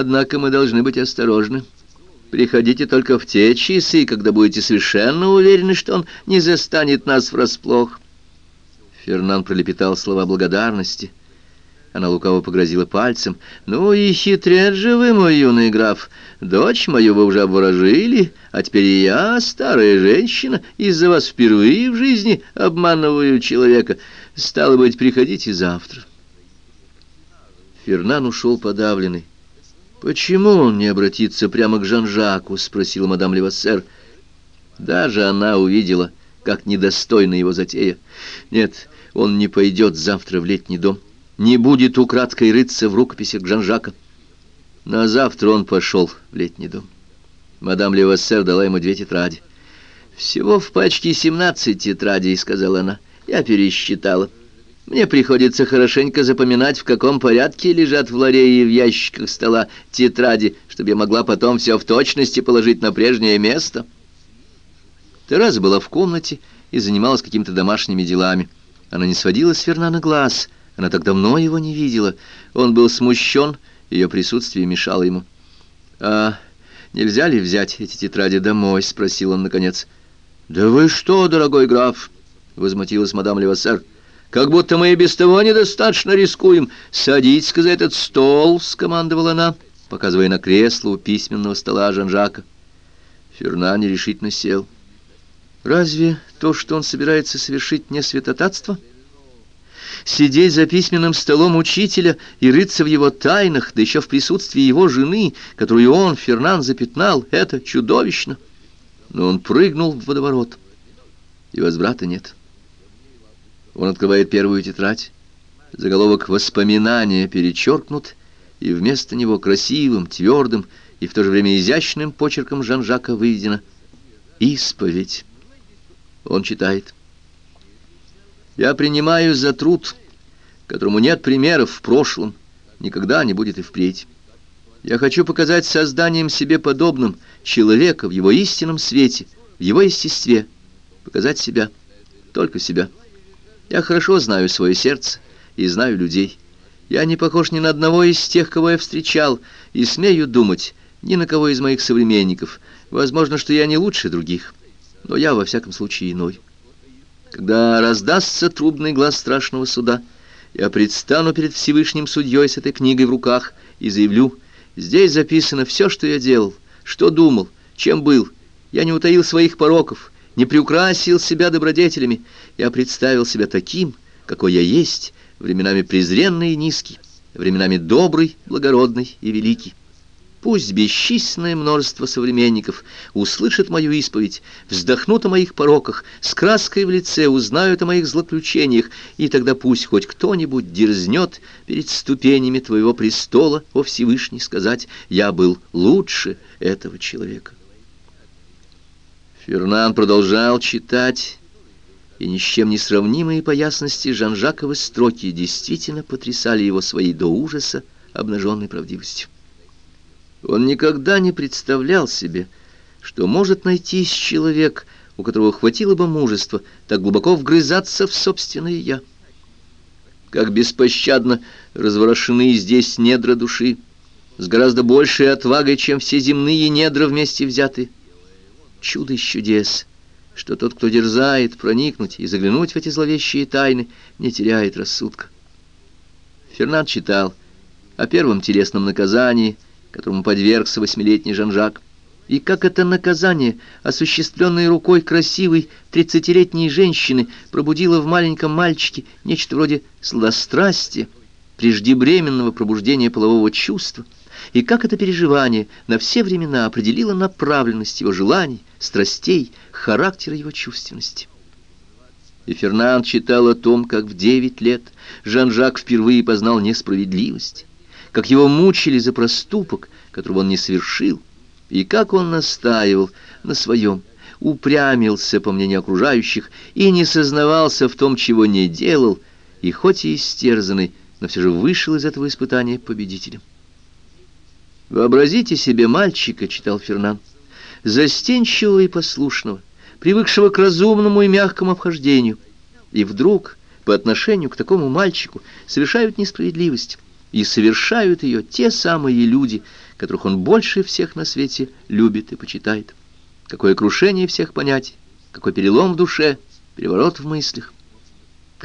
Однако мы должны быть осторожны. Приходите только в те часы, когда будете совершенно уверены, что он не застанет нас врасплох». Фернан пролепетал слова благодарности. Она лукаво погрозила пальцем. «Ну и хитрец же вы, мой юный граф. Дочь мою вы уже обворожили, а теперь я, старая женщина, из-за вас впервые в жизни обманываю человека. Стало быть, приходите завтра». Фернан ушел подавленный. «Почему он не обратится прямо к Жан-Жаку?» — спросила мадам Левассер. Даже она увидела, как недостойна его затея. Нет, он не пойдет завтра в летний дом, не будет украдкой рыться в рукописях Жан-Жака. На завтра он пошел в летний дом. Мадам Левассер дала ему две тетради. «Всего в пачке семнадцать тетрадей», — сказала она. «Я пересчитала». Мне приходится хорошенько запоминать, в каком порядке лежат в ларее и в ящиках стола тетради, чтобы я могла потом все в точности положить на прежнее место. Тереза была в комнате и занималась какими-то домашними делами. Она не сводила с Фернана глаз, она так давно его не видела. Он был смущен, ее присутствие мешало ему. «А нельзя ли взять эти тетради домой?» — спросил он наконец. «Да вы что, дорогой граф!» — возмутилась мадам Левассер. Как будто мы и без того недостаточно рискуем. Садитесь-ка за этот стол, — скомандовала она, показывая на кресло у письменного стола Жан-Жака. Фернан нерешительно сел. Разве то, что он собирается совершить, не святотатство? Сидеть за письменным столом учителя и рыться в его тайнах, да еще в присутствии его жены, которую он, Фернан, запятнал, это чудовищно. Но он прыгнул в водоворот, и возврата нет. — он открывает первую тетрадь. Заголовок «Воспоминания» перечеркнут, и вместо него красивым, твердым и в то же время изящным почерком Жан-Жака выведено «Исповедь». Он читает. «Я принимаю за труд, которому нет примеров в прошлом, никогда не будет и впредь. Я хочу показать созданием себе подобным человека в его истинном свете, в его естестве, показать себя, только себя». Я хорошо знаю свое сердце и знаю людей. Я не похож ни на одного из тех, кого я встречал, и смею думать ни на кого из моих современников. Возможно, что я не лучше других, но я во всяком случае иной. Когда раздастся трубный глаз страшного суда, я предстану перед Всевышним Судьей с этой книгой в руках и заявлю, здесь записано все, что я делал, что думал, чем был. Я не утаил своих пороков, не приукрасил себя добродетелями. Я представил себя таким, какой я есть, временами презренный и низкий, временами добрый, благородный и великий. Пусть бесчисленное множество современников услышат мою исповедь, вздохнут о моих пороках, с краской в лице узнают о моих злоключениях, и тогда пусть хоть кто-нибудь дерзнет перед ступенями твоего престола, о Всевышний, сказать «Я был лучше этого человека». Фернан продолжал читать, и ни с чем не сравнимые по ясности Жан-Жаковы строки действительно потрясали его своей до ужаса обнаженной правдивостью. Он никогда не представлял себе, что может найтись человек, у которого хватило бы мужества так глубоко вгрызаться в собственное «я». Как беспощадно разворошены здесь недра души, с гораздо большей отвагой, чем все земные недра вместе взятые чудо из чудес, что тот, кто дерзает проникнуть и заглянуть в эти зловещие тайны, не теряет рассудка. Фернанд читал о первом телесном наказании, которому подвергся восьмилетний Жан-Жак, и как это наказание, осуществленное рукой красивой тридцатилетней женщины, пробудило в маленьком мальчике нечто вроде сладострастия, преждевременного пробуждения полового чувства — и как это переживание на все времена определило направленность его желаний, страстей, характера его чувственности. И Фернанд читал о том, как в девять лет Жан-Жак впервые познал несправедливость, как его мучили за проступок, которого он не совершил, и как он настаивал на своем, упрямился, по мнению окружающих, и не сознавался в том, чего не делал, и хоть и истерзанный, но все же вышел из этого испытания победителем. «Вообразите себе мальчика», — читал Фернан, — «застенчивого и послушного, привыкшего к разумному и мягкому обхождению. И вдруг, по отношению к такому мальчику, совершают несправедливость, и совершают ее те самые люди, которых он больше всех на свете любит и почитает. Какое крушение всех понятий, какой перелом в душе, переворот в мыслях.